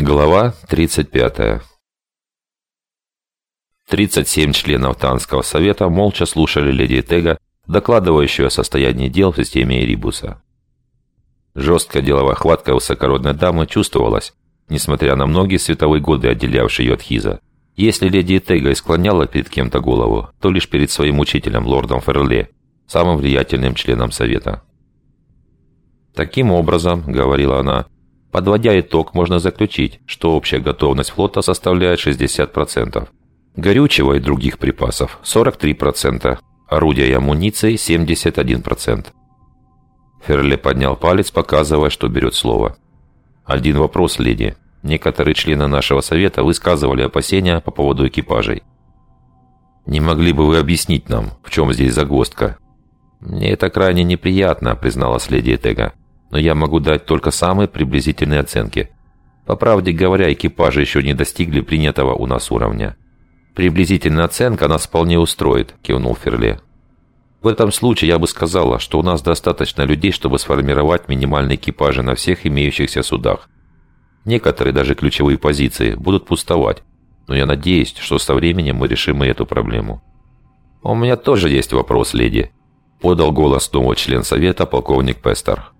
Глава 35. 37 членов Танского совета молча слушали леди Тега, докладывающую о состоянии дел в системе Эрибуса. Жесткая деловая хватка высокородной дамы чувствовалась, несмотря на многие световые годы, отделявшие ее от Хиза. Если леди Тега и склоняла перед кем-то голову, то лишь перед своим учителем, лордом Ферле, самым влиятельным членом совета. «Таким образом», — говорила она, — Подводя итог, можно заключить, что общая готовность флота составляет 60%. Горючего и других припасов – 43%. Орудия и амуниции – 71%. Ферле поднял палец, показывая, что берет слово. «Один вопрос, леди. Некоторые члены нашего совета высказывали опасения по поводу экипажей. Не могли бы вы объяснить нам, в чем здесь загвоздка?» «Мне это крайне неприятно», – призналась леди Этега но я могу дать только самые приблизительные оценки. По правде говоря, экипажи еще не достигли принятого у нас уровня. «Приблизительная оценка нас вполне устроит», – кивнул Ферле. «В этом случае я бы сказала, что у нас достаточно людей, чтобы сформировать минимальные экипажи на всех имеющихся судах. Некоторые, даже ключевые позиции, будут пустовать, но я надеюсь, что со временем мы решим и эту проблему». «У меня тоже есть вопрос, леди», – подал голос нового член совета полковник Пестер.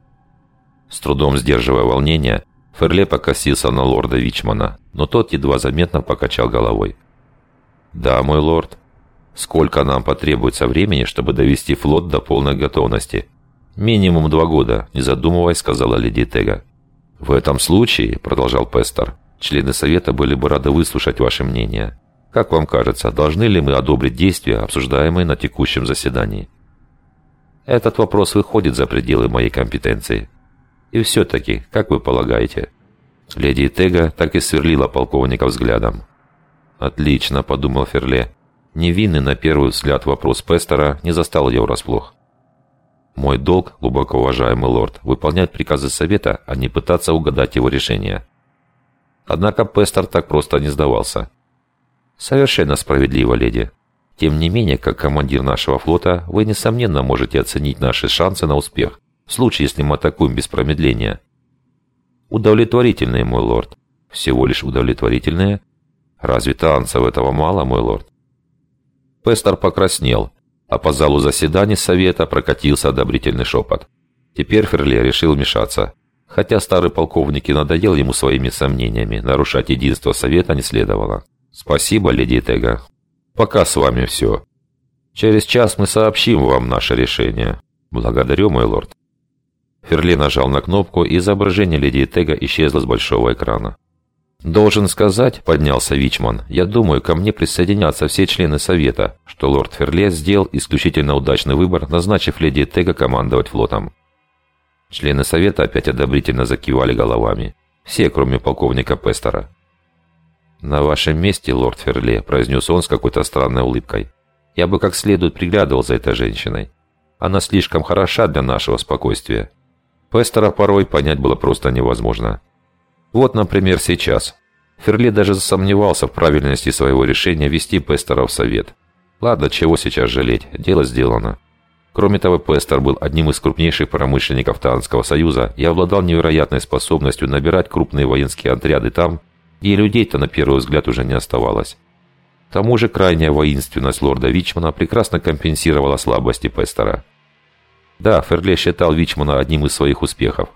С трудом сдерживая волнение, Ферле покосился на лорда Вичмана, но тот едва заметно покачал головой. «Да, мой лорд. Сколько нам потребуется времени, чтобы довести флот до полной готовности?» «Минимум два года», – не задумываясь, сказала леди Тега. «В этом случае», – продолжал Пестер, – «члены Совета были бы рады выслушать ваше мнение. Как вам кажется, должны ли мы одобрить действия, обсуждаемые на текущем заседании?» «Этот вопрос выходит за пределы моей компетенции», и все-таки, как вы полагаете?» Леди Тега так и сверлила полковника взглядом. «Отлично», — подумал Ферле. Невинный на первый взгляд вопрос Пестера не застал ее врасплох. «Мой долг, глубоко уважаемый лорд, выполнять приказы совета, а не пытаться угадать его решение». Однако Пестер так просто не сдавался. «Совершенно справедливо, леди. Тем не менее, как командир нашего флота, вы, несомненно, можете оценить наши шансы на успех в случае, если мы атакуем без промедления. Удовлетворительные, мой лорд. Всего лишь удовлетворительные? Разве танцев этого мало, мой лорд? Пестер покраснел, а по залу заседаний совета прокатился одобрительный шепот. Теперь Ферле решил вмешаться. Хотя старый полковник и надоел ему своими сомнениями, нарушать единство совета не следовало. «Спасибо, леди Тега. Пока с вами все. Через час мы сообщим вам наше решение. Благодарю, мой лорд». Ферли нажал на кнопку, и изображение леди Тега исчезло с большого экрана. «Должен сказать», — поднялся Вичман, — «я думаю, ко мне присоединятся все члены Совета, что лорд Ферле сделал исключительно удачный выбор, назначив леди Тега командовать флотом». Члены Совета опять одобрительно закивали головами. Все, кроме полковника Пестера. «На вашем месте, лорд Ферле», — произнес он с какой-то странной улыбкой, — «я бы как следует приглядывал за этой женщиной. Она слишком хороша для нашего спокойствия. Пестера порой понять было просто невозможно. Вот, например, сейчас. Ферли даже засомневался в правильности своего решения вести Пестера в совет. Ладно, чего сейчас жалеть, дело сделано. Кроме того, Пестер был одним из крупнейших промышленников Таанского союза и обладал невероятной способностью набирать крупные воинские отряды там, где людей-то на первый взгляд уже не оставалось. К тому же крайняя воинственность лорда Вичмана прекрасно компенсировала слабости Пестера. Да, Ферле считал Вичмана одним из своих успехов.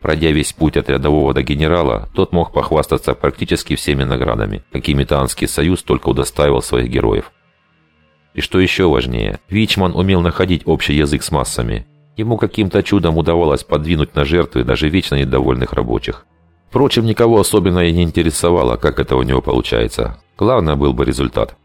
Пройдя весь путь от рядового до генерала, тот мог похвастаться практически всеми наградами, какими Таанский союз только удостаивал своих героев. И что еще важнее, Вичман умел находить общий язык с массами. Ему каким-то чудом удавалось подвинуть на жертвы даже вечно недовольных рабочих. Впрочем, никого особенно и не интересовало, как это у него получается. Главное был бы результат.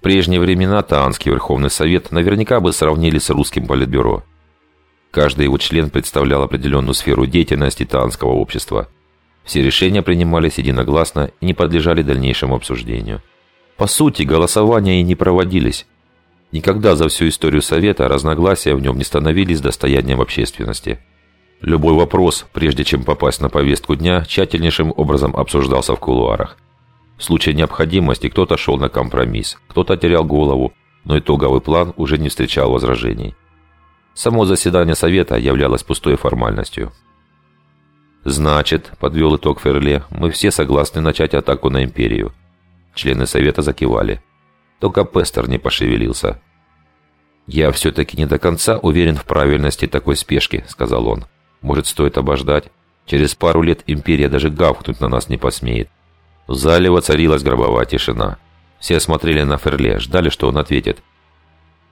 Прежние времена Таанский Верховный Совет наверняка бы сравнили с русским политбюро. Каждый его член представлял определенную сферу деятельности Таанского общества. Все решения принимались единогласно и не подлежали дальнейшему обсуждению. По сути, голосования и не проводились. Никогда за всю историю Совета разногласия в нем не становились достоянием общественности. Любой вопрос, прежде чем попасть на повестку дня, тщательнейшим образом обсуждался в кулуарах. В случае необходимости кто-то шел на компромисс, кто-то терял голову, но итоговый план уже не встречал возражений. Само заседание Совета являлось пустой формальностью. «Значит», — подвел итог Ферле, — «мы все согласны начать атаку на Империю». Члены Совета закивали. Только Пестер не пошевелился. «Я все-таки не до конца уверен в правильности такой спешки», — сказал он. «Может, стоит обождать? Через пару лет Империя даже гавкнуть на нас не посмеет». В зале воцарилась гробовая тишина. Все смотрели на Ферле, ждали, что он ответит.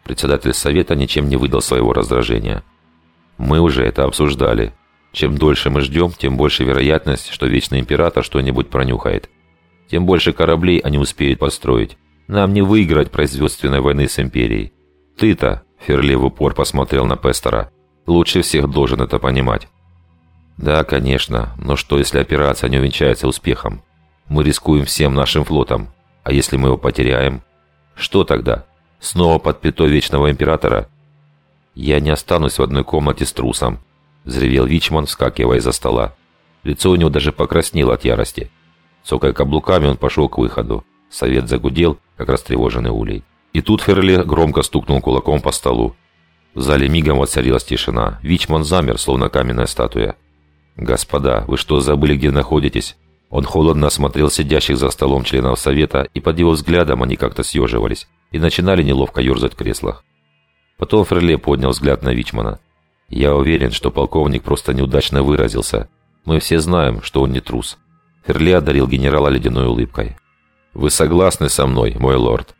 Председатель Совета ничем не выдал своего раздражения. «Мы уже это обсуждали. Чем дольше мы ждем, тем больше вероятность, что Вечный Император что-нибудь пронюхает. Тем больше кораблей они успеют построить. Нам не выиграть производственной войны с Империей. Ты-то, Ферли в упор посмотрел на Пестера, лучше всех должен это понимать. Да, конечно, но что если операция не увенчается успехом? Мы рискуем всем нашим флотом. А если мы его потеряем? Что тогда? Снова под пятой Вечного Императора? Я не останусь в одной комнате с трусом, взревел Вичман, вскакивая из-за стола. Лицо у него даже покраснело от ярости. Цокая каблуками, он пошел к выходу. Совет загудел, как растревоженный улей. И тут Ферли громко стукнул кулаком по столу. В зале мигом воцарилась тишина. Вичман замер, словно каменная статуя. «Господа, вы что, забыли, где находитесь?» Он холодно осмотрел сидящих за столом членов Совета, и под его взглядом они как-то съеживались и начинали неловко ерзать в креслах. Потом Ферле поднял взгляд на Вичмана. «Я уверен, что полковник просто неудачно выразился. Мы все знаем, что он не трус». Ферле одарил генерала ледяной улыбкой. «Вы согласны со мной, мой лорд?»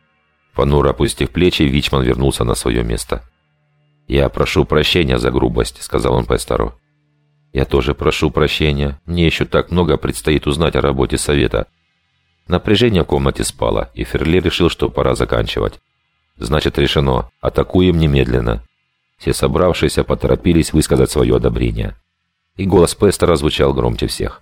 Понуро опустив плечи, Вичман вернулся на свое место. «Я прошу прощения за грубость», — сказал он Пестеру. «Я тоже прошу прощения. Мне еще так много предстоит узнать о работе совета». Напряжение в комнате спало, и Ферле решил, что пора заканчивать. «Значит, решено. Атакуем немедленно». Все собравшиеся поторопились высказать свое одобрение. И голос Пестера звучал громче всех.